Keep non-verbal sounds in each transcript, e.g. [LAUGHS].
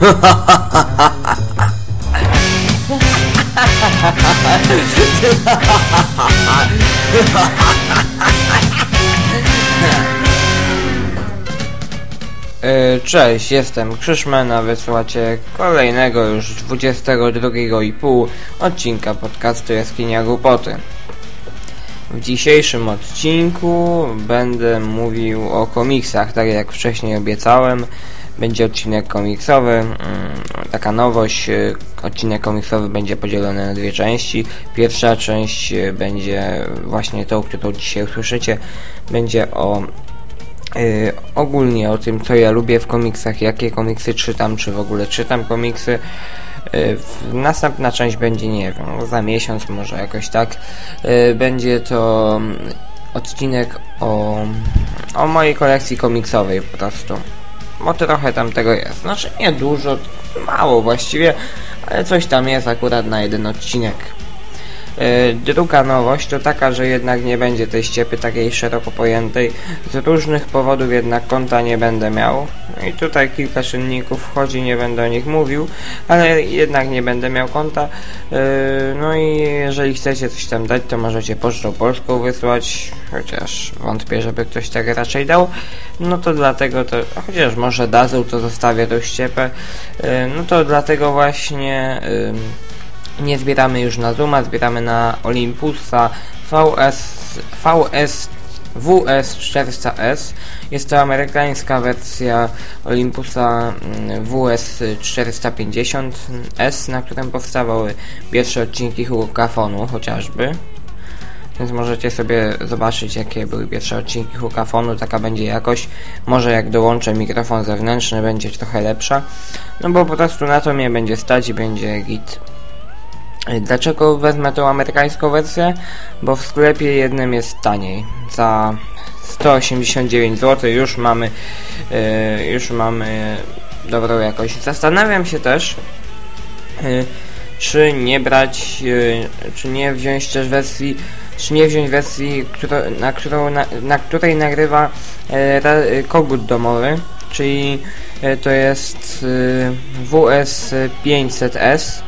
E, Cześć, jestem Krzyszman, a kolejnego już 22,5 odcinka podcastu Jaskinia Głupoty. W dzisiejszym odcinku będę mówił o komiksach, tak jak wcześniej obiecałem. Będzie odcinek komiksowy, mm, taka nowość. y, Odcinek komiksowy będzie podzielony na dwie części. Pierwsza część y, będzie właśnie tą, którą dzisiaj usłyszycie. Będzie o y, ogólnie o tym, co ja lubię w komiksach, jakie komiksy czytam, czy w ogóle czytam komiksy. Y, Następna część będzie, nie wiem, za miesiąc może jakoś tak. Będzie to mm, odcinek o, o mojej kolekcji komiksowej po prostu. Bo trochę tam tego jest. Znaczy nie dużo, mało właściwie, ale coś tam jest akurat na jeden odcinek. E, Druga nowość to taka, że jednak nie będzie tej ściepy takiej szeroko pojętej. Z różnych powodów jednak konta nie będę miał. I tutaj kilka czynników wchodzi, nie będę o nich mówił, ale jednak nie będę miał konta. E, No i jeżeli chcecie coś tam dać, to możecie pocztą polską wysłać, chociaż wątpię, żeby ktoś tak raczej dał. No to dlatego to, chociaż może dadzą, to zostawię tą ściepę. E, No to dlatego właśnie... nie zbieramy już na Zuma, zbieramy na Olympusa VS, VS WS400S. Jest to amerykańska wersja Olympusa mm, WS450S, na którym powstawały pierwsze odcinki Hukafonu chociażby. Więc możecie sobie zobaczyć, jakie były pierwsze odcinki Hukafonu. Taka będzie jakość. Może jak dołączę mikrofon zewnętrzny, będzie trochę lepsza. No bo po prostu na to mnie będzie stać i będzie git. Dlaczego wezmę tą amerykańską wersję? Bo w sklepie jednym jest taniej. Za 189 zł już mamy yy, już mamy dobrą jakość. Zastanawiam się też yy, czy nie brać, yy, czy nie wziąć też wersji, czy nie wziąć wersji, na, którą, na, na której nagrywa yy, kogut domowy, czyli yy, to jest yy, WS500S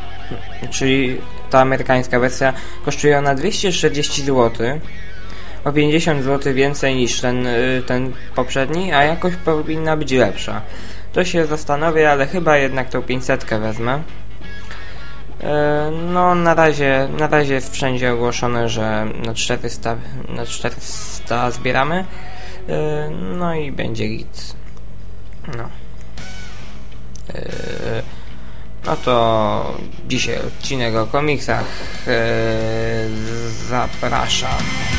czyli ta amerykańska wersja, kosztuje ona 240 zł. O 50 zł więcej niż ten, y, ten poprzedni, a jakoś powinna być lepsza. To się zastanowię, ale chyba jednak tą 500 wezmę. E, No, na razie, na razie jest wszędzie ogłoszone, że na 400, na 400 zbieramy. E, No i będzie git. No. E, no to dzisiaj odcinek o komiksach. Eee, zapraszam.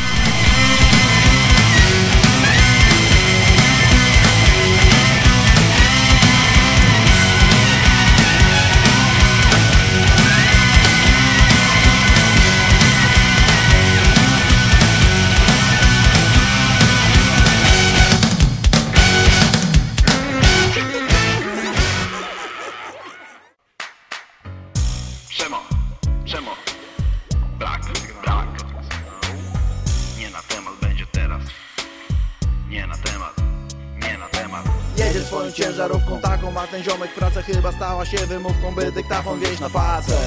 Ten ziomek praca chyba stała się wymówką, by dyktafon wieść na pacę.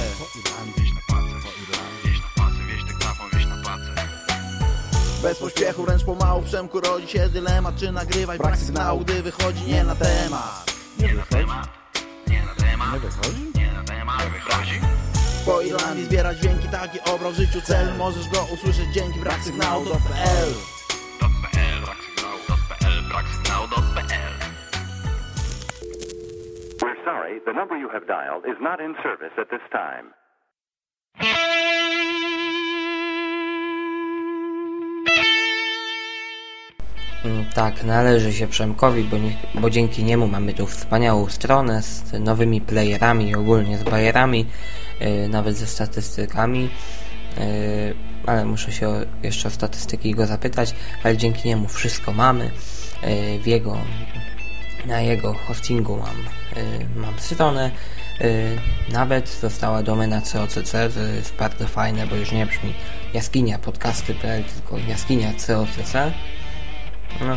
Bez pośpiechu, wręcz pomału w Przemku rodzi się dylemat, czy nagrywać brak sygnału, gdy wychodzi nie na temat. Nie na temat, nie na temat. Nie wychodzi? Nie na temat, wychodzi. Po Irlandii zbierać dźwięki, taki obrał w życiu cel, możesz go usłyszeć dzięki brak sygnału do. .pl, sorry, the number you have dialed is not in service at this time. Mm, Tak, należy się Przemkowi, bo, nie, bo dzięki niemu mamy tu wspaniałą stronę z nowymi playerami, ogólnie z bajerami, yy, nawet ze statystykami. Yy, ale muszę się o, jeszcze o statystyki go zapytać, ale dzięki niemu wszystko mamy. Yy, w jego, na jego hostingu mam, mam stronę. Yy, nawet została domena COCC, to jest bardzo fajne, bo już nie brzmi jaskinia podcasty.pl, tylko jaskinia COCC. No,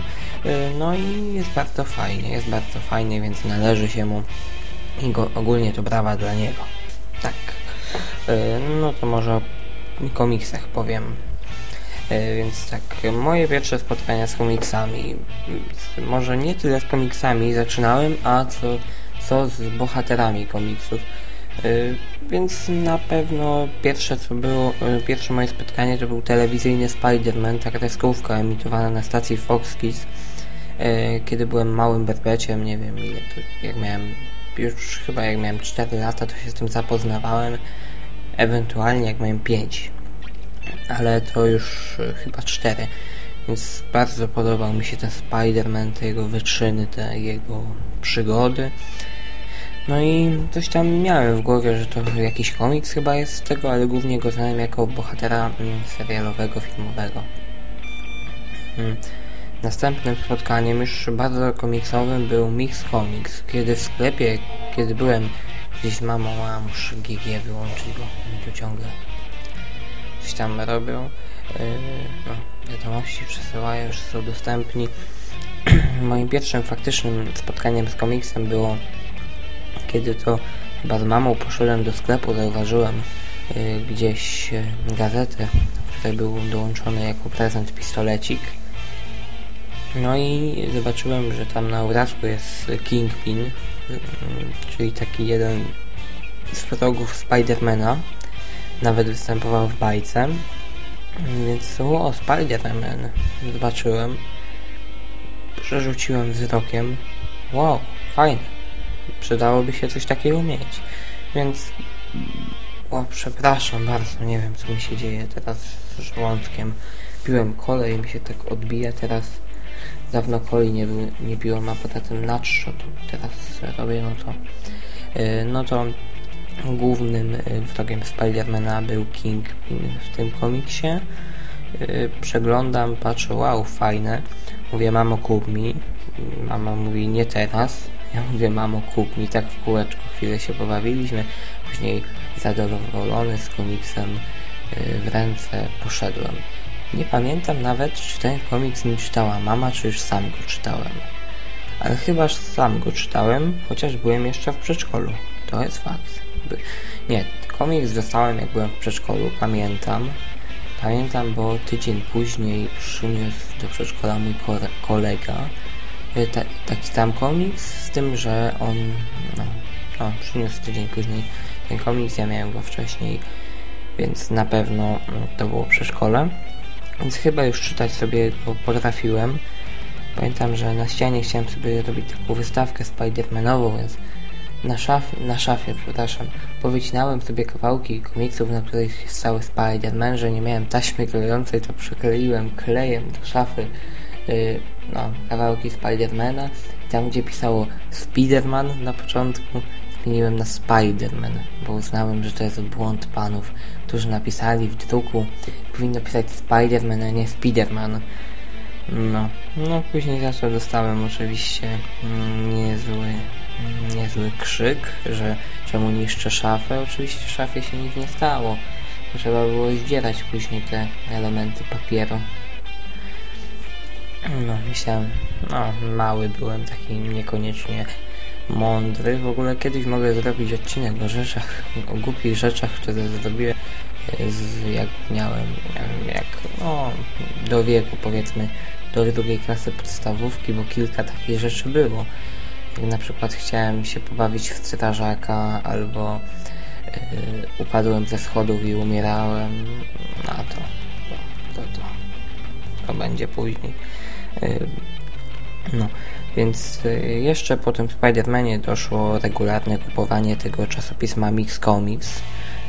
y, no i jest bardzo fajnie, jest bardzo fajnie, więc należy się mu i go, ogólnie to brawa dla niego. Tak. No to może o komiksach powiem. Więc tak, moje pierwsze spotkania z komiksami, może nie tyle z komiksami zaczynałem, a co, co z bohaterami komiksów. E, więc na pewno pierwsze co było, e, pierwsze moje spotkanie to był telewizyjny Spider-Man, taka kreskówka emitowana na stacji Fox Kids, e, kiedy byłem małym berbeciem, nie wiem ile to, jak miałem, już chyba jak miałem 4 lata, to się z tym zapoznawałem, ewentualnie jak miałem 5, ale to już chyba 4, więc bardzo podobał mi się ten Spider-Man, te jego wyczyny, te jego przygody. No i coś tam miałem w głowie, że to jakiś komiks chyba jest z tego, ale głównie go znałem jako bohatera mm, serialowego, filmowego. Mm. Następnym spotkaniem, już bardzo komiksowym, był Mix Comics, kiedy w sklepie, kiedy byłem gdzieś z mamą, a muszę GG wyłączyć, bo mi tu ciągle coś tam robią. Yy, no, wiadomości przesyłają, że są dostępni. [CLEARS THROAT] Moim pierwszym faktycznym spotkaniem z komiksem było kiedy to chyba z mamą poszedłem do sklepu, zauważyłem y, gdzieś y, gazetę, której był dołączony jako prezent pistolecik. No i zobaczyłem, że tam na obrazku jest Kingpin, y, czyli taki jeden z wrogów Spidermana. Nawet występował w bajce. Więc o, Spider-Man zobaczyłem. Przerzuciłem wzrokiem. Wow, fajne przydałoby się coś takiego mieć. Więc o, przepraszam bardzo, nie wiem co mi się dzieje teraz z żołądkiem. Piłem kolej, mi się tak odbija teraz. Dawno kolej nie, nie piłem, a poza tym na to teraz robię, no to yy, no to głównym yy, wrogiem Spidermana był Kingpin w tym komiksie. Yy, przeglądam, patrzę, wow, fajne. Mówię, mamo kup mi. Mama mówi, nie teraz. Ja mówię, mamo, kup mi, tak w kółeczku chwilę się pobawiliśmy, później zadowolony z komiksem y, w ręce poszedłem. Nie pamiętam nawet, czy ten komiks mi czytała mama, czy już sam go czytałem. Ale chyba sam go czytałem, chociaż byłem jeszcze w przedszkolu. To jest fakt. Nie, komiks dostałem jak byłem w przedszkolu, pamiętam. Pamiętam, bo tydzień później przyniósł do przedszkola mój kolega Y, ta, taki sam komiks, z tym, że on no, no, przyniósł tydzień później ten komiks, ja miałem go wcześniej, więc na pewno no, to było przy szkole. Więc chyba już czytać sobie go potrafiłem. Pamiętam, że na ścianie chciałem sobie robić taką wystawkę Spidermanową, więc na, szaf, na szafie, przepraszam, powycinałem sobie kawałki komiksów, na których cały Spider-Man, że nie miałem taśmy klejącej, to przykleiłem klejem do szafy yy, no, kawałki Spidermana. Tam, gdzie pisało Spiderman na początku, zmieniłem na Spiderman, bo uznałem, że to jest błąd panów, którzy napisali w druku, powinno pisać Spiderman, a nie Spiderman. No, no później za to dostałem oczywiście mm, niezły, niezły krzyk, że czemu niszczę szafę. Oczywiście w szafie się nic nie stało. Trzeba było zdzierać później te elementy papieru no, myślałem, no, mały byłem, taki niekoniecznie mądry. W ogóle kiedyś mogę zrobić odcinek o rzeczach, o głupich rzeczach, które zrobiłem, z, jak miałem, jak, no, do wieku, powiedzmy, do drugiej klasy podstawówki, bo kilka takich rzeczy było. Jak na przykład chciałem się pobawić w strażaka, albo yy, upadłem ze schodów i umierałem, no to, to, to, to, to będzie później. No, więc y, jeszcze po tym Spider-Manie doszło regularne kupowanie tego czasopisma Mix Comics.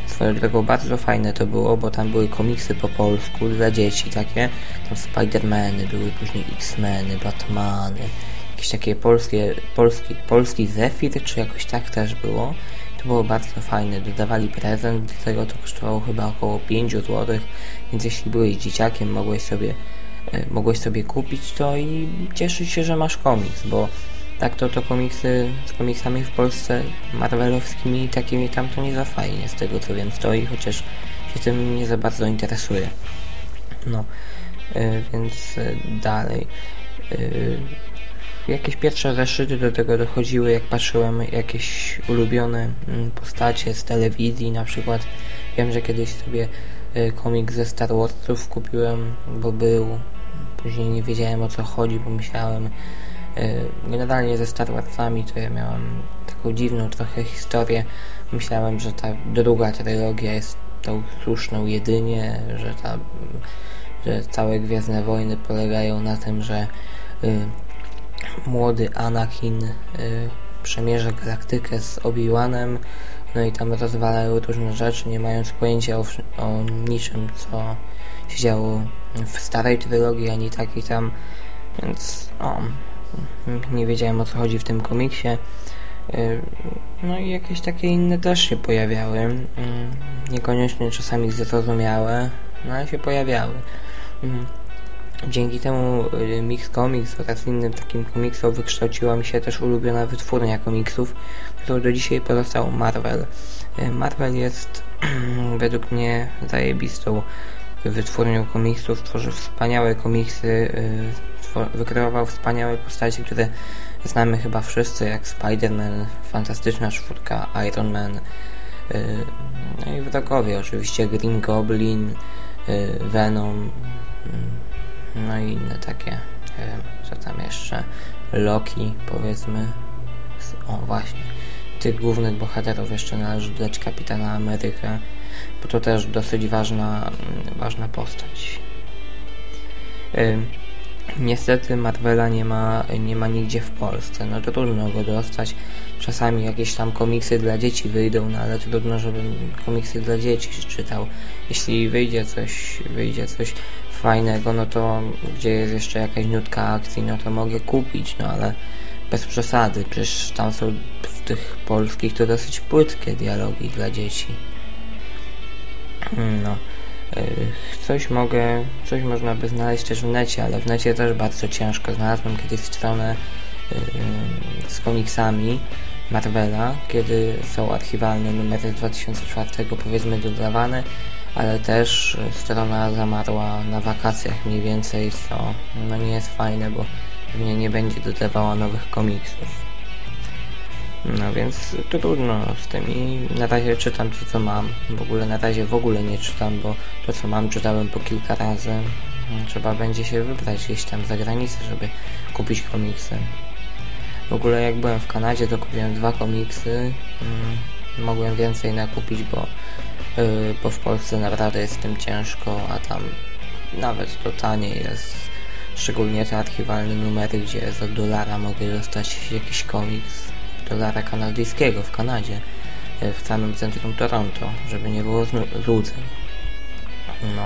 Swoją drogą bardzo fajne to było, bo tam były komiksy po polsku dla dzieci takie. Tam Spider-Many były, później X-Meny, Batmany, jakieś takie polskie, polski, polski Zephyr, czy jakoś tak też było. To było bardzo fajne, dodawali prezent, do tego to kosztowało chyba około 5 zł, więc jeśli byłeś dzieciakiem, mogłeś sobie E, mogłeś sobie kupić to i cieszyć się, że masz komiks, bo tak to to komiksy z komiksami w Polsce marvelowskimi takimi tam to nie za fajnie z tego co wiem stoi, chociaż się tym nie za bardzo interesuje. No, yy, więc yy, dalej. Yy, jakieś pierwsze zeszyty do tego dochodziły, jak patrzyłem jakieś ulubione mm, postacie z telewizji, na przykład wiem, że kiedyś sobie y, komik ze Star Warsów kupiłem, bo był, później nie wiedziałem o co chodzi, bo myślałem, y, generalnie ze Star Warsami to ja miałem taką dziwną trochę historię, myślałem, że ta druga trylogia jest tą słuszną jedynie, że ta że całe Gwiezdne Wojny polegają na tym, że y, młody Anakin y, przemierza galaktykę z Obi-Wanem, no i tam rozwalają różne rzeczy, nie mając pojęcia o, o niczym, co się działo w starej trylogii, ani takiej tam, więc o, nie wiedziałem o co chodzi w tym komiksie. Y, no i jakieś takie inne też się pojawiały, y, niekoniecznie czasami zrozumiałe, no ale się pojawiały. Dzięki temu y, Mix Comics oraz innym takim komiksom wykształciła mi się też ulubiona wytwórnia komiksów, którą do dzisiaj pozostał Marvel. Y, Marvel jest [CLEARS THROAT] według mnie zajebistą wytwórnią komiksów, tworzy wspaniałe komiksy, y, wykreował wspaniałe postacie, które znamy chyba wszyscy, jak Spider-Man, Fantastyczna Czwórka, Iron Man, no i wrogowie oczywiście, Green Goblin, Venom, no i inne takie, nie wiem, co tam jeszcze, Loki powiedzmy, o właśnie, tych głównych bohaterów jeszcze należy dodać Kapitana Amerykę, bo to też dosyć ważna, ważna postać. Niestety Marvela nie ma, nie ma nigdzie w Polsce, no to trudno go dostać. Czasami jakieś tam komiksy dla dzieci wyjdą, no ale trudno, żebym komiksy dla dzieci czytał. Jeśli wyjdzie coś, wyjdzie coś fajnego, no to gdzie jest jeszcze jakaś nutka akcji, no to mogę kupić, no ale bez przesady, przecież tam są z tych polskich to dosyć płytkie dialogi dla dzieci. No. Y, coś mogę, coś można by znaleźć też w necie, ale w necie też bardzo ciężko. Znalazłem kiedyś stronę y, z komiksami Marvela, kiedy są archiwalne numery z 2004 powiedzmy dodawane ale też strona zamarła na wakacjach mniej więcej, co no nie jest fajne, bo pewnie nie będzie dodawała nowych komiksów. No więc trudno z tym i na razie czytam to co mam. W ogóle na razie w ogóle nie czytam, bo to co mam czytałem po kilka razy. Trzeba będzie się wybrać gdzieś tam za granicę, żeby kupić komiksy. W ogóle jak byłem w Kanadzie to kupiłem dwa komiksy. Mm, mogłem więcej nakupić, bo Y, bo w Polsce naprawdę jest tym ciężko, a tam nawet to taniej jest. Szczególnie te archiwalne numery, gdzie za dolara mogę dostać jakiś komiks dolara kanadyjskiego w Kanadzie, y, w samym centrum Toronto, żeby nie było złudzeń. No.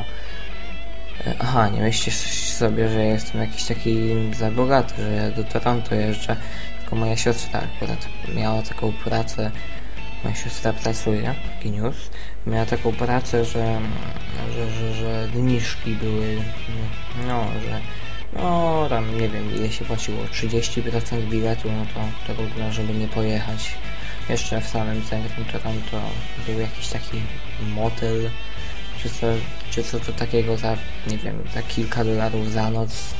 Y, aha, nie myślcie sobie, że jestem jakiś taki za bogaty, że do Toronto jeżdżę, tylko moja siostra akurat miała taką pracę moja siostra pracuje, news, miała taką pracę, że, że, że, że dniszki były, no, że no tam nie wiem ile się płaciło, 30% biletu, no to trudno, żeby nie pojechać. Jeszcze w samym centrum Toronto był jakiś taki motel, czy co, czy co to takiego za, nie wiem, za kilka dolarów za noc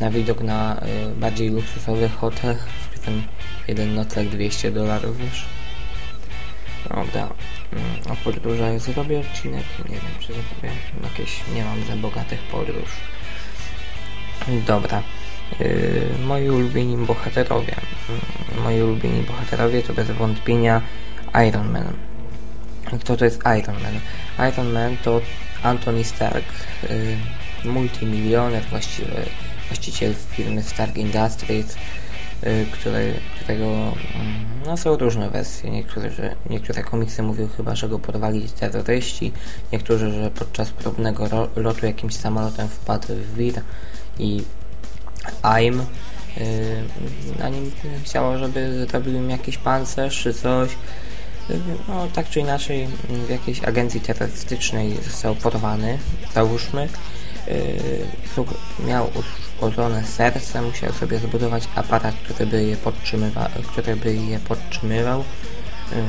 na widok na y, bardziej luksusowy hotel, w którym jeden nocleg 200 dolarów już. Dobra, mm, o podróżach zrobię odcinek, nie wiem czy zrobię jakieś, nie mam za bogatych podróż. Dobra, yy, moi ulubieni bohaterowie. Yy, moi ulubieni bohaterowie to bez wątpienia Iron Man. Kto to jest Iron Man? Iron Man to Anthony Stark, yy, multimilioner, właściwie właściciel firmy Stark Industries, Y, które, którego mm, no, są różne wersje. Niektóre, że, niektóre komiksy mówią chyba, że go porwali terroryści, niektórzy, że podczas próbnego lotu jakimś samolotem wpadł w wir i AIM yy, na nim chciało, żeby zrobił im jakiś pancerz czy coś. Y, no, tak czy inaczej w jakiejś agencji terrorystycznej został porwany, załóżmy. Yy, miał uszkodzone serce, musiał sobie zbudować aparat, który by je podtrzymywał, który by je podtrzymywał. Yy,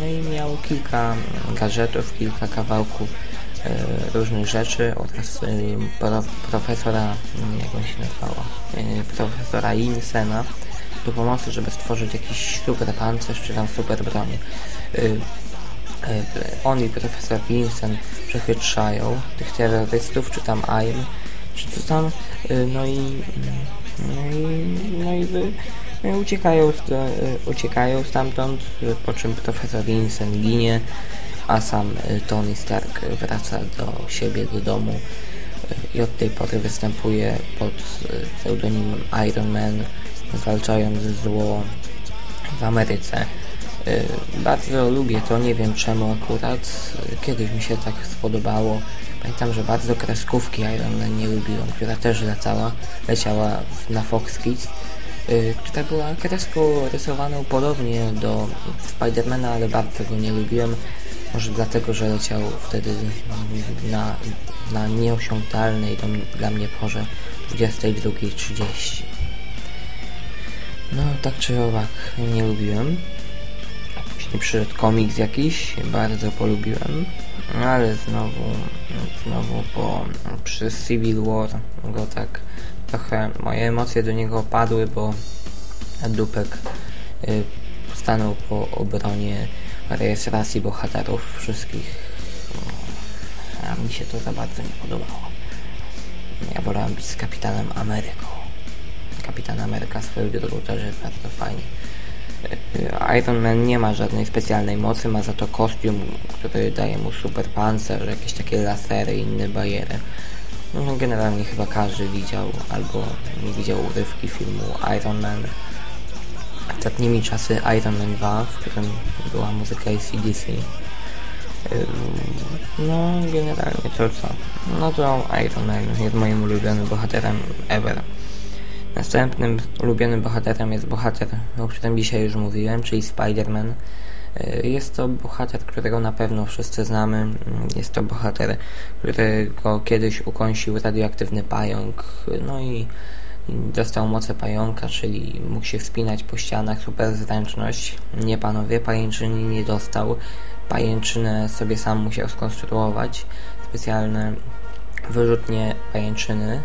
no i miał kilka gadżetów, kilka kawałków różnych rzeczy oraz y, pro, profesora, mm, jak on się nazywało, profesora Insena do pomocy, żeby stworzyć jakiś super pancerz czy tam super broń. On i profesor Vincent przechytrzają tych terrorystów, czy tam AIM, tam, y, no i no i, no i, wy- no i uciekają, st- y, uciekają stamtąd, y, po czym profesor Vincent ginie, a sam Tony Stark wraca do siebie, do domu i od tej pory występuje pod pseudonimem Iron Man, zwalczając zło w Ameryce. Bardzo lubię to, nie wiem czemu akurat. Kiedyś mi się tak spodobało. Pamiętam, że bardzo kreskówki Iron Man nie lubiłem, która też leciała, leciała na Fox Kids, y, która była kreską rysowaną podobnie do Spidermana, ale bardzo go nie lubiłem. Może dlatego, że leciał wtedy na, na nieosiągalnej dla mnie porze 22.30. No, tak czy owak, nie lubiłem. Później przyszedł komiks jakiś, bardzo polubiłem, ale znowu, znowu po, przy Civil War go tak trochę, moje emocje do niego opadły, bo Dupek y, stanął po obronie rejestracji bohaterów wszystkich, a mi się to za bardzo nie podobało. Ja wolałem być z Kapitanem Ameryką. Kapitan Ameryka swoją drogą też jest bardzo fajnie. [LAUGHS] Iron Man nie ma żadnej specjalnej mocy, ma za to kostium, który daje mu super pancerz, jakieś takie lasery i inne bariery. No, generalnie chyba każdy widział albo widział urywki filmu Iron Man. Ostatnimi czasy Iron Man 2, w którym była muzyka ACDC. No, generalnie to co? No to Iron Man jest moim ulubionym bohaterem ever. Następnym ulubionym bohaterem jest bohater, o którym dzisiaj już mówiłem, czyli Spider-Man. Y, Jest to bohater, którego na pewno wszyscy znamy. Mm, Jest to bohater, którego kiedyś ukąsił radioaktywny pająk, no i dostał moce pająka, czyli mógł się wspinać po ścianach, super zręczność. Nie panowie, pajęczyny nie dostał. Pajęczynę sobie sam musiał skonstruować. Specjalne wyrzutnie pajęczyny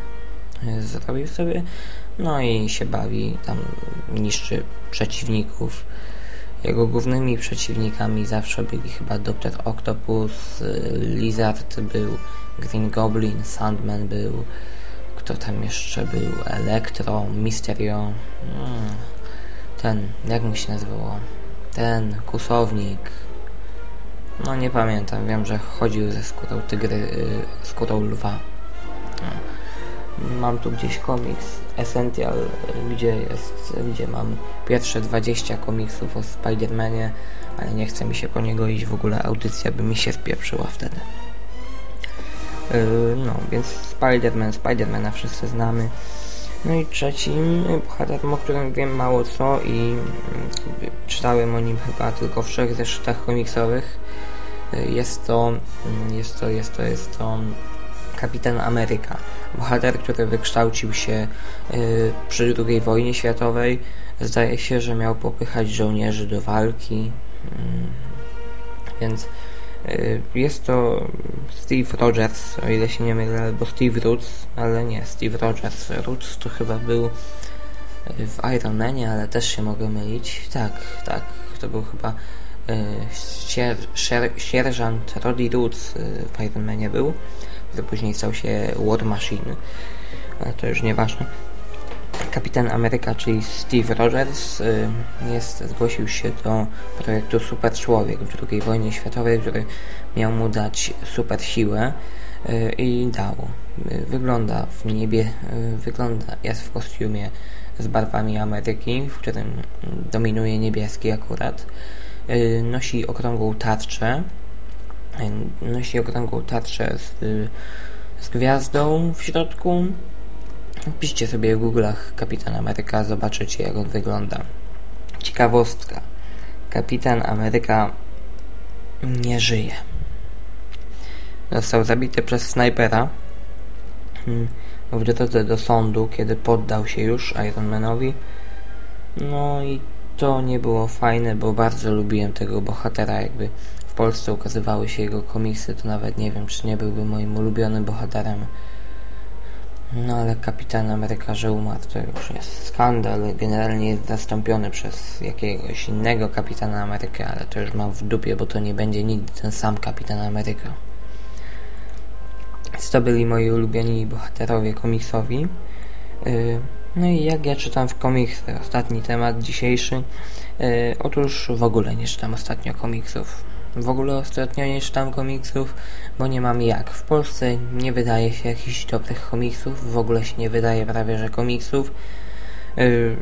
y, zrobił sobie. No i się bawi, tam niszczy przeciwników. Jego głównymi przeciwnikami zawsze byli chyba Dr. Octopus, Lizard był, Green Goblin, Sandman był, kto tam jeszcze był, Electro, Mysterio, mm, ten, jak mu się nazywało, ten, Kusownik, no nie pamiętam, wiem, że chodził ze skórą tygry, y, skórą lwa. Mam tu gdzieś komiks Essential, gdzie jest, gdzie mam pierwsze 20 komiksów o Spider-Manie, ale nie chce mi się po niego iść w ogóle, audycja by mi się spieprzyła wtedy. Yy, no, więc Spider-Man, Spider-Mana wszyscy znamy. No i trzecim bohaterem, o którym wiem mało co i mm, czytałem o nim chyba tylko w trzech zeszytach komiksowych. Yy, Jest to, jest to, jest to, jest to Kapitan Ameryka. Bohater, który wykształcił się y, przy II wojnie światowej. Zdaje się, że miał popychać żołnierzy do walki. Mm, więc y, jest to Steve Rogers, o ile się nie mylę, albo Steve Roots, ale nie, Steve Rogers. Roots to chyba był y, w Iron Manie, ale też się mogę mylić. Tak, tak, to był chyba sier, sier, sierżant Roddy Roots w Iron Manie był który później stał się War Machine, ale to już nieważne. Kapitan Ameryka, czyli Steve Rogers, y, jest, zgłosił się do projektu Super Człowiek w II wojnie światowej, który miał mu dać super siłę y, i dał. Y, Wygląda w niebie, wygląda, jest w kostiumie z barwami Ameryki, w którym dominuje niebieski akurat. Nosi okrągłą tarczę, nosi okrągłą tarczę z, z gwiazdą w środku. Wpiszcie sobie w Google'ach Kapitan Ameryka, zobaczycie jak on wygląda. Ciekawostka. Kapitan Ameryka nie żyje. Został zabity przez snajpera mm, w drodze do sądu, kiedy poddał się już Ironmanowi. No i to nie było fajne, bo bardzo lubiłem tego bohatera, jakby Polsce ukazywały się jego komiksy, to nawet nie wiem, czy nie byłby moim ulubionym bohaterem. No ale Kapitan Ameryka, że umarł, to już jest skandal. Generalnie jest zastąpiony przez jakiegoś innego Kapitana Amerykę, ale to już mam w dupie, bo to nie będzie nigdy ten sam Kapitan Ameryka. Więc to byli moi ulubieni bohaterowie komiksowi. Yy, No i jak ja czytam w komiksy? Ostatni temat dzisiejszy. Yy, otóż w ogóle nie czytam ostatnio komiksów. W ogóle ostatnio nie czytam komiksów, bo nie mam jak. W Polsce nie wydaje się jakichś dobrych komiksów, w ogóle się nie wydaje prawie, że komiksów. Yy,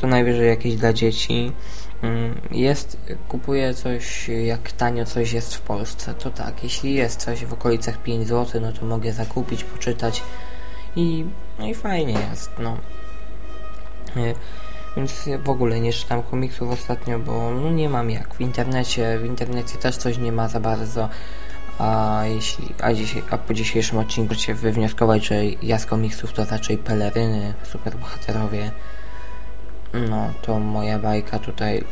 to najwyżej jakieś dla dzieci. Yy, Jest, kupuję coś, jak tanio coś jest w Polsce, to tak, jeśli jest coś w okolicach 5 zł, no to mogę zakupić, poczytać i, no i fajnie jest, no. Więc ja w ogóle nie czytam komiksów ostatnio, bo no nie mam jak. W internecie, w internecie też coś nie ma za bardzo. A jeśli, a, dzisiaj, a po dzisiejszym odcinku się wywnioskować, że ja z komiksów to raczej peleryny, superbohaterowie. No, to moja bajka tutaj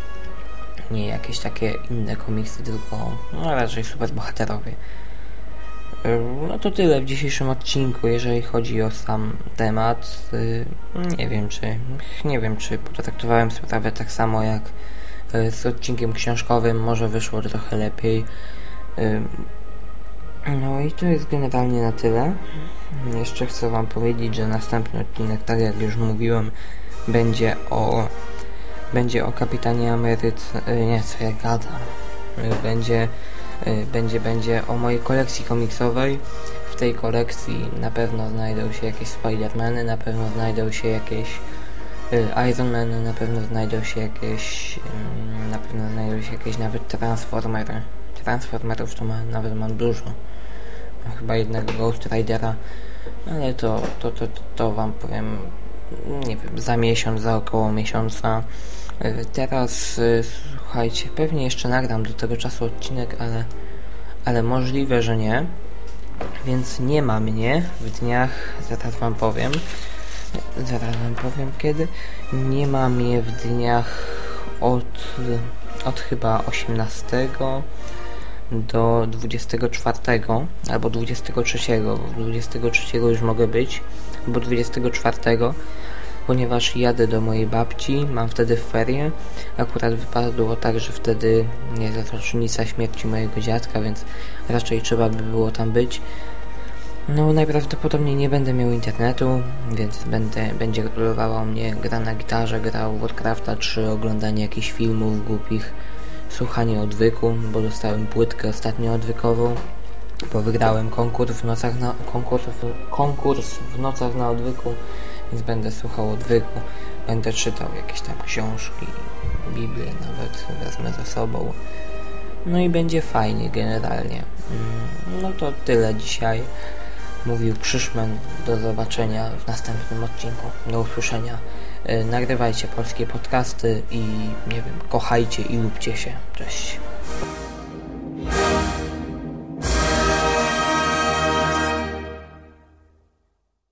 nie jakieś takie inne komiksy, tylko no, raczej superbohaterowie. Ym, No to tyle w dzisiejszym odcinku, jeżeli chodzi o sam temat. Y, Nie wiem, czy nie wiem, czy potraktowałem sprawę tak samo jak y, z odcinkiem książkowym, może wyszło trochę lepiej. No i to jest generalnie na tyle. Jeszcze chcę Wam powiedzieć, że następny odcinek, tak jak już mówiłem, będzie o będzie o Kapitanie Ameryce, nie, co ja gadam, będzie będzie, będzie o mojej kolekcji komiksowej. W tej kolekcji na pewno znajdą się jakieś Spider-Many, na pewno znajdą się jakieś y, Iron Man, na pewno znajdą się jakieś ym, na pewno znajdą się jakieś nawet Transformery. Transformerów to ma, nawet mam dużo. Chyba jednego Ghost Ridera, ale to, to, to, to wam powiem nie wiem, za miesiąc, za około miesiąca. Y, Teraz y, słuchajcie, pewnie jeszcze nagram do tego czasu odcinek, ale, ale możliwe, że nie. Więc nie ma mnie w dniach, zaraz wam powiem, zaraz wam powiem kiedy, nie ma mnie w dniach od, od chyba 18 do 24 albo 23, bo 23 już mogę być, albo 24 ponieważ jadę do mojej babci, mam wtedy ferie. Akurat wypadło tak, że wtedy jest rocznica śmierci mojego dziadka, więc raczej trzeba by było tam być. No najprawdopodobniej nie będę miał internetu, więc będę, będzie rolowała u mnie gra na gitarze, gra w Warcrafta 3, oglądanie jakichś filmów głupich, słuchanie odwyku, bo dostałem płytkę ostatnio odwykową, bo wygrałem konkurs w nocach na, konkurs, konkurs w nocach na odwyku, więc będę słuchał odwyku, będę czytał jakieś tam książki, Biblię nawet wezmę ze sobą. No i będzie fajnie generalnie. Mm, No to tyle dzisiaj. Mówił Krzyszman. Do zobaczenia w następnym odcinku. Do usłyszenia. Y, Nagrywajcie polskie podcasty i nie wiem, kochajcie i lubcie się. Cześć.